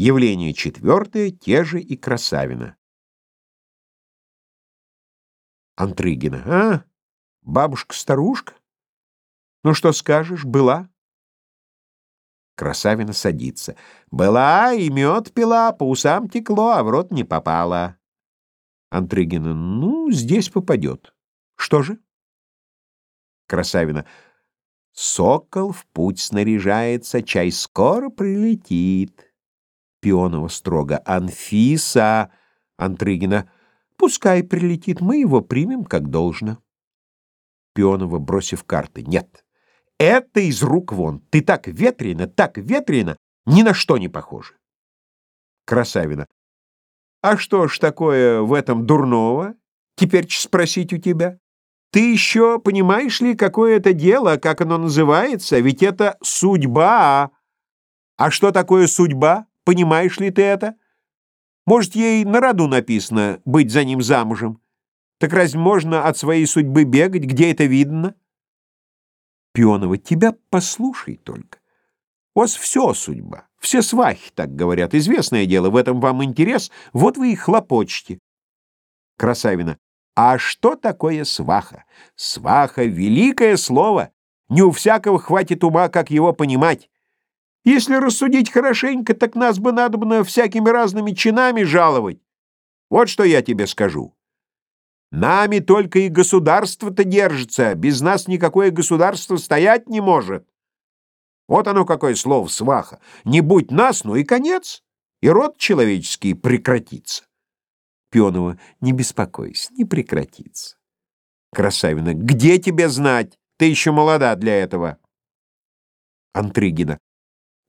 Явление четвертое, те же и Красавина. Антрыгина. А, бабушка-старушка? Ну что скажешь, была? Красавина садится. Была и мед пила, по усам текло, а в рот не попала. Антрыгина. Ну, здесь попадет. Что же? Красавина. Сокол в путь снаряжается, чай скоро прилетит. Пионова строго. Анфиса. Антрыгина. Пускай прилетит, мы его примем как должно. Пионова, бросив карты. Нет, это из рук вон. Ты так ветрено, так ветрено, ни на что не похоже. Красавина. А что ж такое в этом дурного? Теперь спросить у тебя. Ты еще понимаешь ли, какое это дело, как оно называется? Ведь это судьба. А что такое судьба? Понимаешь ли ты это? Может, ей на роду написано быть за ним замужем? Так разве можно от своей судьбы бегать? Где это видно? Пионова, тебя послушай только. У вас все судьба. Все свахи так говорят. Известное дело, в этом вам интерес. Вот вы и хлопочете. Красавина. А что такое сваха? Сваха — великое слово. Не у всякого хватит ума, как его понимать. Если рассудить хорошенько, так нас бы надо бы всякими разными чинами жаловать. Вот что я тебе скажу. Нами только и государство-то держится, без нас никакое государство стоять не может. Вот оно какое слово сваха. Не будь нас, ну и конец, и род человеческий прекратится. Пионова, не беспокойся, не прекратится. Красавина, где тебе знать? Ты еще молода для этого. Антрыгина,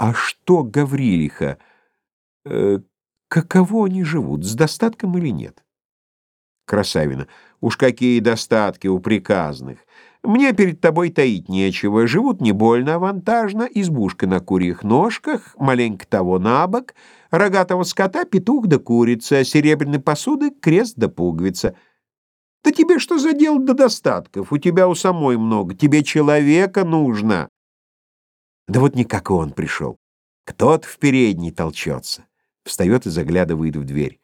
а что Гаврилиха? Э, каково они живут, с достатком или нет? Красавина. Уж какие достатки у приказных. Мне перед тобой таить нечего. Живут не больно авантажно, избушка на курьих ножках, маленько того на бок, рогатого скота петух да курица, серебряной посуды крест да пуговица. Да тебе что за дело до достатков? У тебя у самой много. Тебе человека нужно. Да вот никак он пришел. Кто-то в передней толчется. Встает и заглядывает в дверь.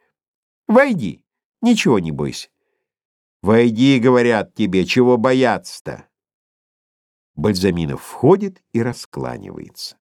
«Войди, ничего не бойся». «Войди, — говорят тебе, — чего бояться-то?» Бальзаминов входит и раскланивается.